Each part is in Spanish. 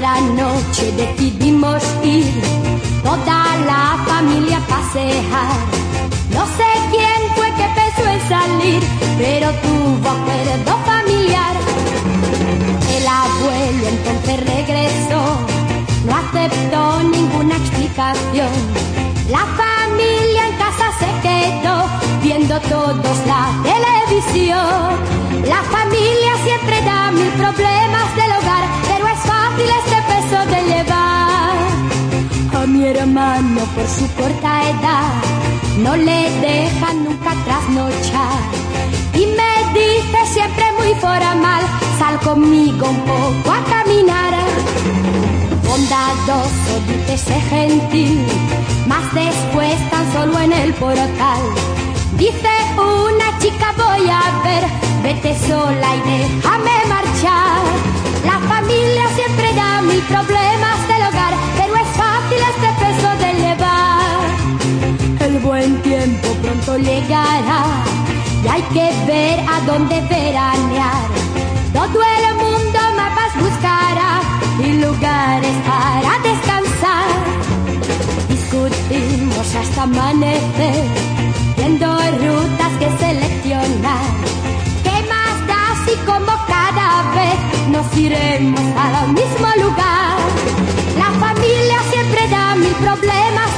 noche decidimos ir toda la familia a pasear. No sé quién fue que pensó en salir, pero tuvo acuerdo familiar. El abuelo entonces regresó, no aceptó ninguna explicación. La familia en casa se quedó viendo todos la televisión. La Mi por su corta edad no le deja nunca trasnochar. Y me dice siempre muy formal, sal conmigo un poco a caminar. Bondadoso, dice gentil, más después tan solo en el portal. Dice una chica voy a ver, vete sola y déjame marchar. La familia siempre da mil problemas que ver a dónde veranear. Todo el mundo mapas buscará y lugares para descansar. Discutimos hasta amanecer, viendo rutas que seleccionar. ¿Qué más da si como cada vez nos iremos al mismo lugar? La familia siempre da mil problemas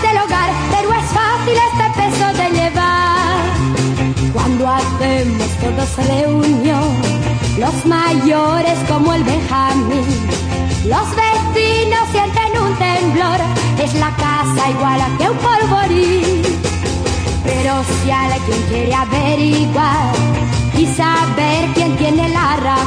hacemos todos reunión, los mayores como el Benjamín, los vecinos sienten un temblor, es la casa igual a que un polvorín. Pero si alguien quiere averiguar y saber quién tiene la razón,